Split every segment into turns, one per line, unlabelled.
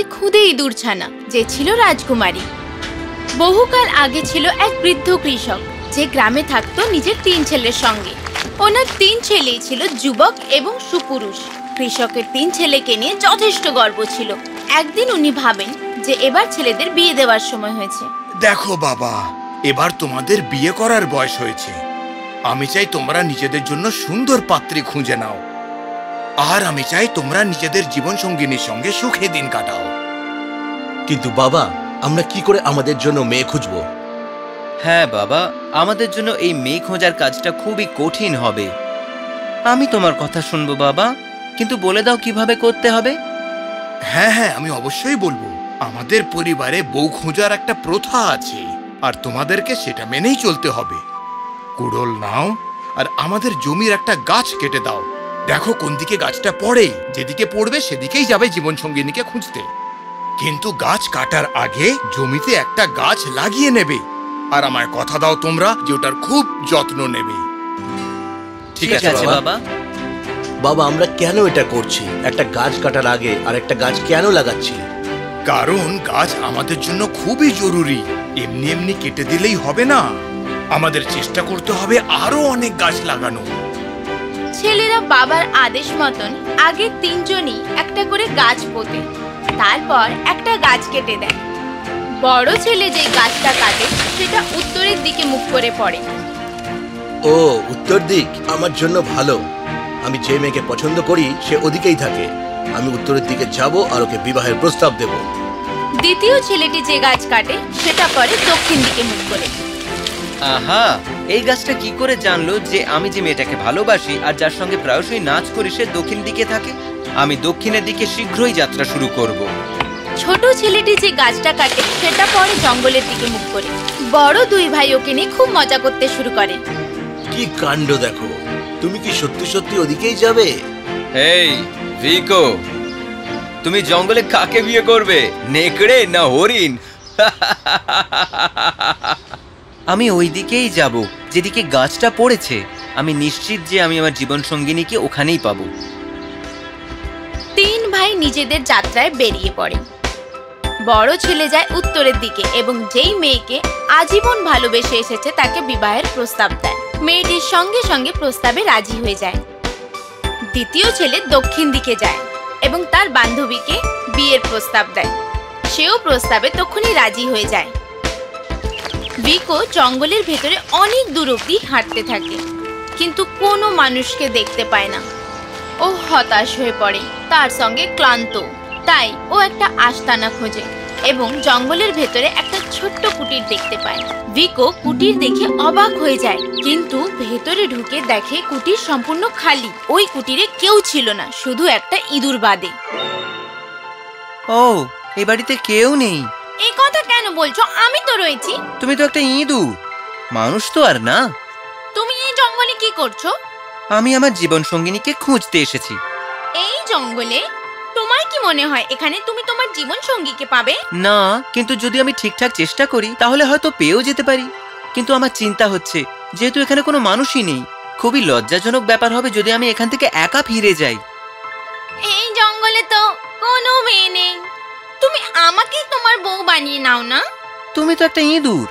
একটি খুদে ইঁদুর ছানা যে ছিল রাজকুমারী। বহুকাল আগে ছিল এক বৃদ্ধ কৃষক, যে গ্রামে থাকতো নিজের তিন ছেলের সঙ্গে। ওনার তিন ছেলেই ছিল যুবক এবং সুপুরুষ। কৃষকের তিন ছেলেকে নিয়ে যথেষ্ট গর্ব ছিল। একদিন উনি ভাবেন যে এবার ছেলেদের বিয়ে দেওয়ার সময় হয়েছে।
দেখো বাবা, এবার তোমাদের বিয়ে করার বয়স হয়েছে। আমি চাই তোমরা নিজেদের জন্য সুন্দর পাত্রী খুঁজে নাও। আর আমি চাই তোমরা নিজেদের জীবন সঙ্গিনীর সঙ্গে সুখে দিন কাটাও।
কিন্তু বাবা আমরা কি করে আমাদের জন্য মেয়ে খুঁজবো?
হ্যাঁ বাবা আমাদের জন্য এই মেয়ে খোঁজার কাজটা খুবই কঠিন হবে। আমি তোমার কথা শুনব বাবা কিন্তু বলে দাও কীভাবে করতে হবে?
হ্যাঁ হ্যাঁ আমি অবশ্যই বলব। আমাদের পরিবারে বউ খোঁজার একটা প্রথা আছে আর তোমাদেরকে সেটা মেনেই চলতে হবে। কুড়োল নাও আর আমাদের জমির একটা গাছ কেটে দাও। দেখো কোন দিকে গাছটা পড়ে যেদিকে পড়বে সেদিকেই যাবে জীবন সঙ্গিনীকে খুঁজতে। কিন্তু গাছ কাটার আগে জমিতে একটা গাছ লাগিয়ে নেবে। আর আমায় কথা দাও তোমরা যে ওটার খুব যত্ন নেবে। ঠিক আছে বাবা।
বাবা।
বাবা আমরা কেন এটা করছি? একটা গাছ কাটার আগে আর একটা গাছ কেন লাগাচ্ছি?
কারণ গাছ আমাদের জন্য খুবই জরুরি। এমনি এমনি কেটে দিলেই হবে না। আমাদের চেষ্টা করতে হবে আরও অনেক গাছ লাগানো।
ছেলেরা বাবার আদেশ মতন আগে তিনজনই একটা করে গাছ পোতে। তারপর একটা গাছ কেটে দেয়। বড় ছেলে যে গাছটা কাটে সেটা উত্তরের দিকে মুখ করে পড়ে।
ও উত্তর দিক আমার জন্য ভালো। আমি যে মেয়েকে পছন্দ করি সে ওদিকেই থাকে। আমি উত্তরের দিকে যাব আর ওকে বিবাহের প্রস্তাব দেব।
দ্বিতীয় ছেলেটি যে গাছ কাটে সেটা পরে দক্ষিণ দিকে মুখ করে।
আহা এই গাছটা কি করে জানলো যে আমি যে মেয়েটাকে ভালোবাসি আর যার সঙ্গে প্রায়শই নাচ করি সে দক্ষিণ দিকে থাকে? আমি দক্ষিণের দিকে শীঘ্রই যাত্রা শুরু করব।
ছোট ছেলেটি যে গাছটা কাটে সেটা পরে জঙ্গলের দিকে মুখ করে। বড় দুই ভাই ওকে নিয়ে খুব মজা করতে শুরু করে
কি কাণ্ড দেখো। তুমি কি সত্যি সত্যি ওদিকেই যাবে?
এই ভিকো তুমি জঙ্গলে কাকে বিয়ে করবে? নেকড়ে না হরিণ? আমি ওই দিকেই যাব যেদিকে গাছটা পড়েছে। আমি নিশ্চিত যে আমি আমার জীবন সঙ্গিনীকে ওখানেই পাবো।
ভাই নিজেদের যাত্রায় বেরিয়ে পড়ে। বড় ছেলে যায় উত্তরের দিকে এবং যেই মেয়েকে আজীবন ভালোবেসে এসেছে তাকে বিবাহের প্রস্তাব দেয়। মেয়েটির সঙ্গে সঙ্গে প্রস্তাবে রাজি হয়ে যায়। দ্বিতীয় ছেলে দক্ষিণ দিকে যায় এবং তার বান্ধবীকে বিয়ের প্রস্তাব দেয়। সেও প্রস্তাবে তখনই রাজি হয়ে যায়। বিকো জঙ্গলের ভেতরে অনেক দূর অব্দি হাঁটতে থাকে, কিন্তু কোনো মানুষকে দেখতে পায় না। ও হতাশ হয়ে পড়ে। তার সঙ্গে ক্লান্ত। তাই ও একটা আস্তানা খোঁজে এবং জঙ্গলের ভেতরে একটা ছোট্ট কুটির দেখতে পায়। ভিকো কুটির দেখে অবাক হয়ে যায় কিন্তু ভেতরে ঢুকে দেখে কুটির সম্পূর্ণ খালি। ওই কুটিরে কেউ ছিল না শুধু একটা ইঁদুর বাদে।
ও এই বাড়িতে কেউ নেই।
এই কথা কেন বলছো? আমি তো রয়েছি।
তুমি তো একটা ইঁদুর। মানুষ তো আর না।
তুমি এই জঙ্গলে কি করছ?
আমি আমার জীবন সঙ্গিনীকে খুঁজতে এসেছি।
এই জঙ্গলে তোমার কি মনে হয় এখানে তুমি তোমার জীবন সঙ্গীকে পাবে?
না কিন্তু যদি আমি ঠিকঠাক চেষ্টা করি তাহলে হয়তো পেয়েও যেতে পারি। কিন্তু আমার চিন্তা হচ্ছে যেহেতু এখানে কোনো মানুষই নেই খুবই লজ্জাজনক ব্যাপার হবে যদি আমি এখান থেকে একা ফিরে যাই।
এই জঙ্গলে তো কোনো মেয়ে নেই। তুমি আমাকেই তোমার বউ বানিয়ে নাও না?
তুমি তো একটা ইঁদুর।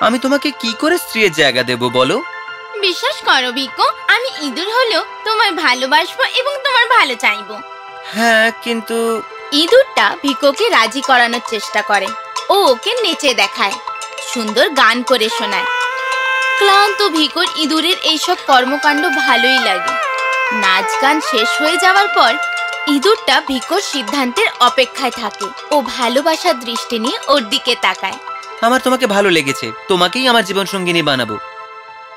আমি তোমাকে কি করে স্ত্রীর জায়গা দেব বলো?
বিশ্বাস করো ভিকো আমি ইঁদুর হলেও তোমায় ভালোবাসবো এবং তোমার ভালো চাইব।
হ্যাঁ কিন্তু
ইঁদুরটা ভিকোকে রাজি করানোর চেষ্টা করে। ও ওকে নেচে দেখায় সুন্দর গান করে শোনায়। ক্লান্ত ভিকোর ইঁদুরের এইসব কর্মকাণ্ড ভালোই লাগে। নাচ গান শেষ হয়ে যাওয়ার পর ইঁদুরটা ভিকোর সিদ্ধান্তের অপেক্ষায় থাকে। ও ভালোবাসার দৃষ্টি নিয়ে ওর দিকে তাকায়।
আমার তোমাকে ভালো লেগেছে। তোমাকেই আমার জীবন সঙ্গিনী বানাবো।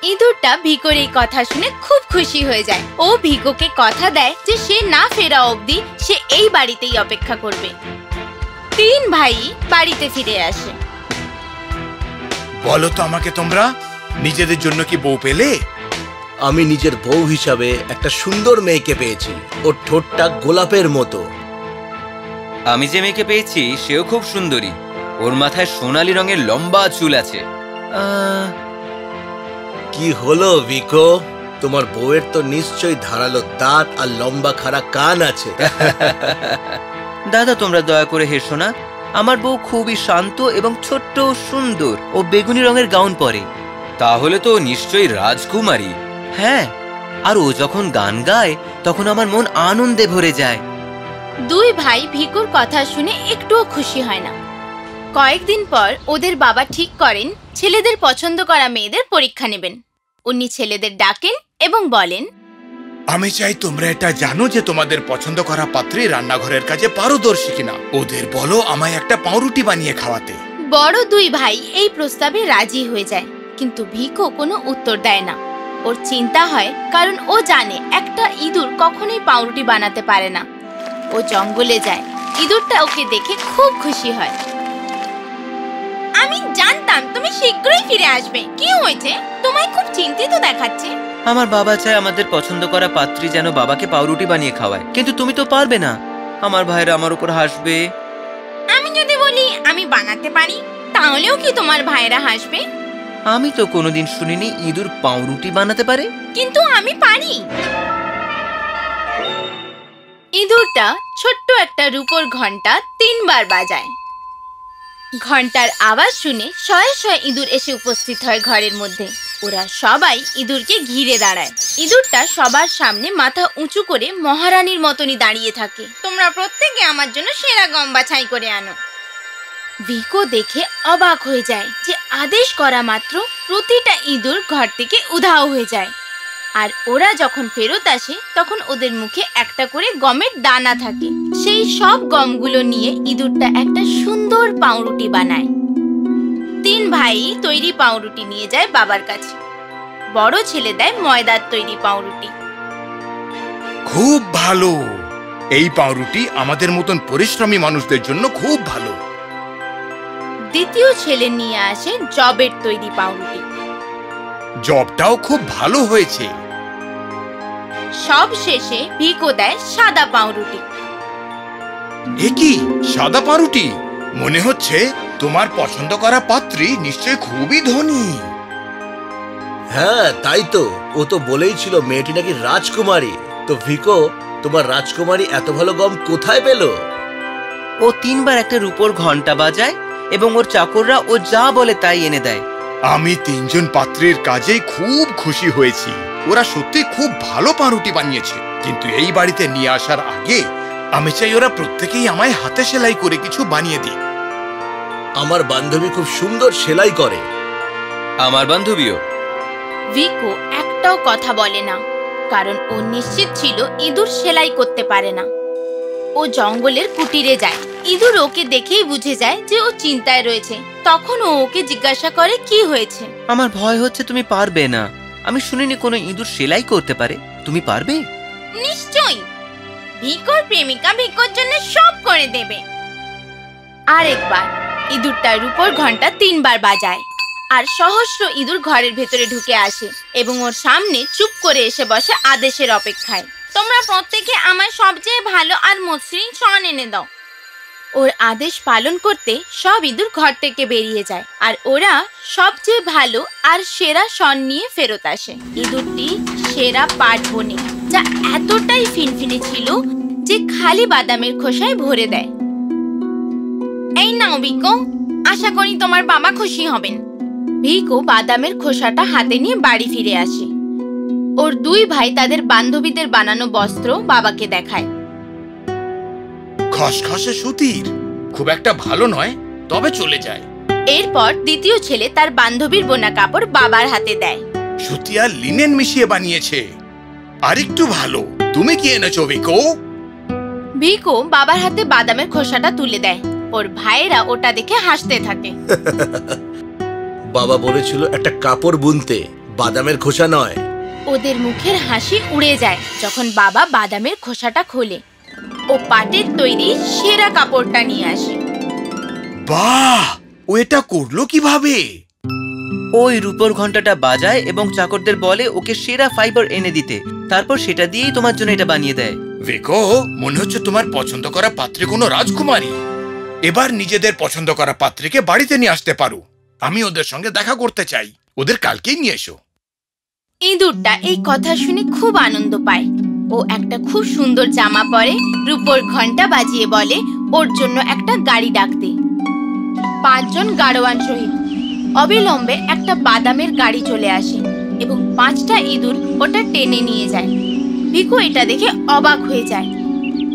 ইঁদুরটা ভিকোর এই কথা শুনে খুব খুশি হয়ে যায়। ও ভিকোকে কথা দেয় যে সে না ফেরা অবধি সে এই বাড়িতেই অপেক্ষা করবে। তিন ভাই বাড়িতে ফিরে আসে।
বলো তো আমাকে তোমরা নিজেদের জন্য কি বউ পেলে?
আমি নিজের বউ হিসাবে একটা সুন্দর মেয়েকে পেয়েছি। ওর ঠোঁটটা গোলাপের মতো।
আমি যে মেয়েকে পেয়েছি সেও খুব সুন্দরী। ওর মাথায় সোনালী রঙের লম্বা চুল আছে। আহ,
কি হলো ভিকো? তোমার বউয়ের তো নিশ্চয়ই ধারালো দাঁত আর লম্বা খাড়া কান আছে।
দাদা তোমরা দয়া করে হেসো না। আমার বউ খুবই শান্ত এবং ছোট্ট সুন্দর। ও বেগুনি রঙের গাউন পরে। তাহলে তো নিশ্চয়ই রাজকুমারী। হ্যাঁ আর ও যখন গান গায় তখন আমার মন আনন্দে ভরে যায়।
দুই ভাই ভিকুর কথা শুনে একটুও খুশি হয় না। কয়েকদিন পর ওদের বাবা ঠিক করেন ছেলেদের পছন্দ করা মেয়েদের পরীক্ষা নেবেন। উনি ছেলেদের ডাকেন এবং বলেন
আমি চাই তোমরা এটা জানো যে তোমাদের পছন্দ করা পাত্রী রান্নাঘরের কাজে পারদর্শী কিনা। ওদের বলো আমায় একটা পাউরুটি বানিয়ে খাওয়াতে।
বড় দুই ভাই এই প্রস্তাবে রাজি হয়ে যায় কিন্তু ভিকো কোনো উত্তর দেয় না। ওর চিন্তা হয় কারণ ও জানে একটা ইঁদুর কখনোই পাউরুটি বানাতে পারে না। ও জঙ্গলে যায় ইঁদুরটা ওকে দেখে খুব খুশি হয়। জানতাম তুমি শীঘ্রই ফিরে আসবে। কি হয়েছে? তোমায় খুব চিন্তিত দেখাচ্ছে।
আমার বাবা চায় আমাদের পছন্দ করা পাত্রী যেন বাবাকে পাউরুটি বানিয়ে খাওয়ায় কিন্তু তুমি তো পারবে না। আমার ভাইরা আমার উপর হাসবে।
আমি যদি বলি আমি বানাতে পারি তাহলেও কি তোমার ভাইরা হাসবে?
আমি তো কোনোদিন শুনিনি ইঁদুর পাউরুটি বানাতে পারে।
কিন্তু আমি পারি। ইঁদুরটা ছোট্ট একটা রূপোর ঘণ্টা তিনবার বাজায়। ঘণ্টার আওয়াজ শুনে শয়ে শয়ে ইঁদুর এসে উপস্থিত হয় ঘরের মধ্যে। ওরা সবাই ইঁদুরকে ঘিরে দাঁড়ায়। ইঁদুরটা সবার সামনে মাথা উঁচু করে মহারানীর মতনই দাঁড়িয়ে থাকে। তোমরা প্রত্যেকে আমার জন্য সেরা গম বাছাই করে আনো। ভিকো দেখে অবাক হয়ে যায় যে আদেশ করা মাত্র প্রতিটা ইঁদুর ঘর থেকে উধাও হয়ে যায়। আর ওরা যখন ফেরত আসে, তখন ওদের মুখে একটা করে গমের দানা থাকে। সেই সব গমগুলো নিয়ে ইঁদুরটা একটা সুন্দর পাউরুটি বানায়। তিন ভাই তৈরি পাউরুটি নিয়ে যায় বাবার কাছে। বড় ছেলে দেয় ময়দার তৈরি পাউরুটি।
খুব ভালো। এই পাউরুটি আমাদের মতন পরিশ্রমী মানুষদের জন্য খুব ভালো।
দ্বিতীয় ছেলে নিয়ে আসে জবের তৈরি পাউরুটি।
জবটাও খুব ভালো হয়েছে।
সব শেষে ভিকো দেয় সাদা পাউরুটি।
এ কি সাদা পাউরুটি? মনে হচ্ছে তোমার পছন্দ করা পাত্রী নিশ্চয় খুবই ধনী।
হ্যাঁ তাই তো। ও তো বলেই ছিল মেয়েটি নাকি রাজকুমারী। তো ভিকো তোমার রাজকুমারী এত ভালো গম কোথায় পেল?
ও তিনবার একটা রূপোর ঘণ্টা বাজায় এবং ওর চাকররা ও যা বলে তাই এনে দেয়।
আমি তিনজন পাত্রীর কাজেই খুব খুশি হয়েছি। ওরা সত্যি খুব ভালো পাউরুটি বানিয়েছে। কিন্তু এই বাড়িতে নিয়ে আসার আগে আমি চাই ওরা প্রত্যেকেই আমায় হাতে সেলাই করে কিছু বানিয়ে দিই
আমার বান্ধবী খুব সুন্দর সেলাই করে।
আমার বান্ধবীও।
ভিকো একটাও কথা বলে না কারণ ও নিশ্চিত ছিল ইঁদুর সেলাই করতে পারে না। ও জঙ্গলের কুটিরে যায় ইঁদুর ওকে দেখেই বুঝে যায় যে ও চিন্তায় রয়েছে। তখন ও ওকে জিজ্ঞাসা করে কি হয়েছে?
আমার ভয় হচ্ছে তুমি পারবে না। আমি শুনিনি কোনো ইঁদুর সেলাই করতে পারে। তুমি পারবে?
নিশ্চয়ই। ভিকোর প্রেমিকা ভিকোর জন্য সব করে দেবে। আরেকবার। ইঁদুরটার উপর ঘণ্টা তিনবার বাজায়। আর সহস্র ইঁদুর ঘরের ভেতরে ঢুকে আসে এবং ওর সামনে চুপ করে এসে বসে আদেশের অপেক্ষায়। তোমরা প্রত্যেকে আমার সবচেয়ে ভালো আর মসৃণ শন এনে দাও। ওর আদেশ পালন করতে সব ইঁদুর ঘর থেকে বেরিয়ে যায় আর ওরা সবচেয়ে ভালো আর সেরা শন নিয়ে ফেরত আসে। ইঁদুরটি সেরা পাট বনে, যা এতটাই ফিনফিনে ছিল যে খালি বাদামের খোসায় ভরে দেয়। এই নাও ভিকো আশা করি তোমার বাবা খুশি হবেন। ভিকো বাদামের খোসাটা হাতে নিয়ে বাড়ি ফিরে আসে। ওর দুই ভাই তাদের বান্ধবীদের বানানো বস্ত্র বাবাকে দেখায়।
খসখসে সুতির। খুব একটা ভালো নয় তবে চলে যায়।
এরপর দ্বিতীয় ছেলে তার বান্ধবীর বোনা কাপড় বাবার হাতে দেয়।
সুতি আর লিনেন মিশিয়ে বানিয়েছে। আরেকটু ভালো। তুমি কি এনেছো ভিকো
ভিকো বাবার হাতে বাদামের খোসাটা তুলে দেয়। ওর ভাইয়েরা ওটা দেখে হাসতে থাকে।
বাবা বলেছিল একটা কাপড় বুনতে বাদামের খোসা নয়।
ওদের মুখের হাসি উড়ে যায় যখন বাবা বাদামের খোসাটা খোলে। ও পাটের তৈরি সেরা কাপড়টা নিয়ে আসে।
বাহ! ও এটা করল কীভাবে?
ওই রূপোর ঘন্টাটা বাজায় এবং চাকরদের বলে ওকে সেরা ফাইবার এনে দিতে। তারপর সেটা দিয়েই তোমার জন্য এটা বানিয়ে দেয়।
ভিকো মনে হচ্ছে তোমার পছন্দ করা পাত্রে কোনো রাজকুমারী। এবার নিজেদের পছন্দ করা পাত্রীকে বাড়িতে নিয়ে আসতে পারো। আমি ওদের সঙ্গে দেখা করতে চাই। ওদের কালকেই নিয়ে এসো।
ইঁদুরটা এই কথা শুনে খুব আনন্দ পায়। ও একটা খুব সুন্দর জামা পরে রূপোর ঘণ্টা বাজিয়ে বলে, ওর জন্য একটা গাড়ি ডাকতে। পাঁচজন গাড়োয়ান সহিত অবিলম্বে একটা বাদামের গাড়ি চলে আসে এবং পাঁচটা ইঁদুর ওটা টেনে নিয়ে যায়। ভিকু এটা দেখে অবাক হয়ে যায়।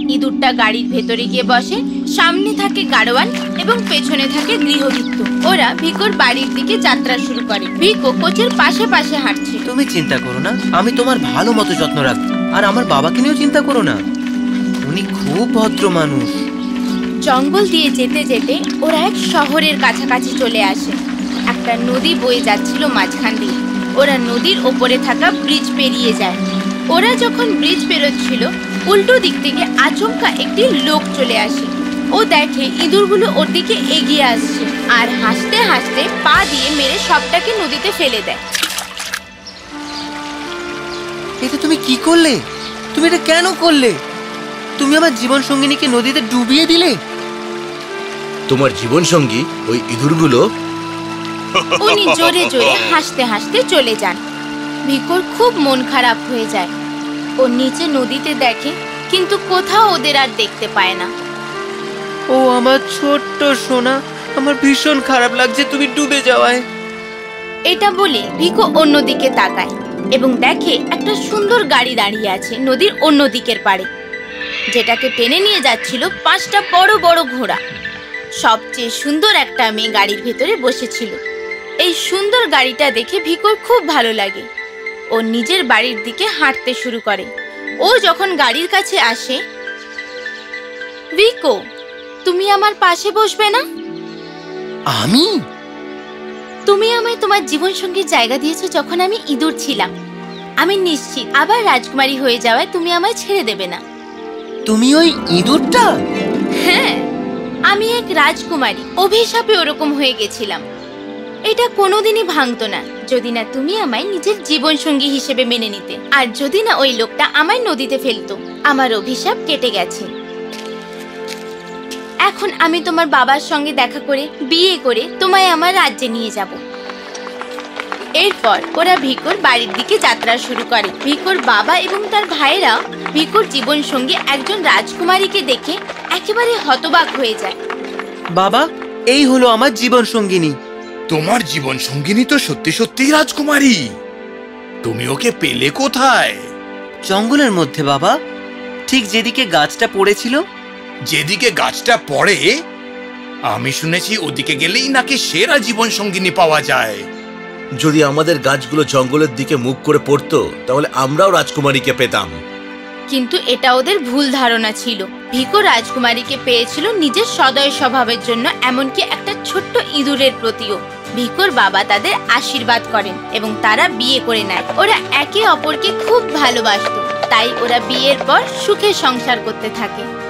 ইঁদুরটা গাড়ির ভেতরে গিয়ে বসে সামনে থাকে গাড়োয়ান এবং পেছনে থাকে গৃহযুক্ত ওরা ভিকুর বাড়ির দিকে যাত্রা শুরু করে। ভিকো কোচের পাশে পাশে হাঁটছে।
তুমি চিন্তা করো না আমি তোমার ভালো মতো যত্ন রাখব আর আমার বাবাকে নিয়েও চিন্তা করো না। উনি খুব ভদ্র মানুষ।
জঙ্গল দিয়ে যেতে যেতে ওরা এক শহরের কাছাকাছি চলে আসে। একটা নদী বয়ে যাচ্ছিল মাঝখান দিয়ে। ওরা নদীর ওপরে থাকা ব্রিজ পেরিয়ে যায়। ওরা যখন ব্রিজ পেরোচ্ছিল উল্টো দিক থেকে আচমকা একটি লোক চলে আসে। ও দেখে ইঁদুরগুলো ওর দিকে এগিয়ে আসছে আর হাসতে হাসতে পা দিয়ে মেরে সবটাকে নদীতে ফেলে দেয়।
এটা তুমি কি করলে? তুমি এটা কেন করলে? তুমি আমার জীবন সঙ্গিনীকে নদীতে ডুবিয়ে দিলে?
তোমার জীবন সঙ্গী ওই ইঁদুরগুলো?
উনি জোরে জোরে হাসতে হাসতে চলে যান। ভিকোর খুব মন খারাপ হয়ে যায়। ও নিচে নদীতে দেখে কিন্তু কোথাও ওদের আর দেখতে পায় না।
ও আমার ছোট্ট সোনা আমার ভীষণ খারাপ লাগছে তুমি ডুবে যাওয়ায়
এটা বলে ভিকো অন্যদিকে তাকায় এবং দেখে একটা সুন্দর গাড়ি দাঁড়িয়ে আছে নদীর অন্য দিকের পাড়ে যেটাকে টেনে নিয়ে যাচ্ছিল পাঁচটা বড় বড় ঘোড়া। সবচেয়ে সুন্দর একটা মেয়ে গাড়ির ভেতরে বসেছিল। এই সুন্দর গাড়িটা দেখে ভিকোর খুব ভালো লাগে। ও নিজের বাড়ির দিকে হাঁটতে শুরু করে। ও যখন গাড়ির কাছে আসে ভিকো তুমি আমার পাশে বসবে না?
আমি?
তুমি আমায় তোমার জীবন সঙ্গীর জায়গা দিয়েছ যখন আমি ইঁদুর ছিলাম। আমি নিশ্চিত আবার রাজকুমারী হয়ে যাওয়ায় তুমি আমায় ছেড়ে দেবে না।
তুমি ওই ইঁদুরটা?
হ্যাঁ আমি এক রাজকুমারী। অভিশাপে ওরকম হয়ে গেছিলাম। এটা কোনোদিনই ভাঙতো না, যদি না তুমি আমায় নিজের জীবন সঙ্গী হিসেবে মেনে নিতে। আর যদি না ওই লোকটা আমায় নদীতে ফেলতো, আমার অভিশাপ কেটে গেছে। এখন আমি তোমার বাবার সঙ্গে দেখা করে, বিয়ে করে তোমায় আমার রাজ্যে নিয়ে যাব। এরপর ওরা ভিকোর বাড়ির দিকে যাত্রা শুরু করে। ভিকোর বাবা এবং তার ভাইয়েরা ভিকোর জীবন সঙ্গী একজন রাজকুমারীকে দেখে একেবারে হতবাক হয়ে যায়।
বাবা, এই হলো আমার জীবন সঙ্গিনী
তোমার জীবন সঙ্গিনী তো সত্যি সত্যিই রাজকুমারী। তুমি ওকে পেলে কোথায়?
জঙ্গলের মধ্যে বাবা। ঠিক যেদিকে গাছটা পড়েছিল।
যেদিকে গাছটা পড়ে আমি শুনেছি ওদিকে গেলেই নাকি সেরা জীবন সঙ্গিনী পাওয়া যায়।
যদি আমাদের গাছগুলো জঙ্গলের দিকে মুখ করে পড়তো তাহলে আমরাও রাজকুমারীকে পেতাম।
কিন্তু এটা ওদের ভুল ধারণা ছিল। ভিকো রাজকুমারীকে পেয়েছিল নিজের সদয় স্বভাবের জন্য এমনকি একটা ছোট্ট ইঁদুরের প্রতিও। ভিকোর বাবা তাদের আশীর্বাদ করেন এবং তারা বিয়ে করে নেয়। ওরা একে অপরকে খুব ভালোবাসত, তাই ওরা বিয়ের পর সুখে সংসার করতে থাকে।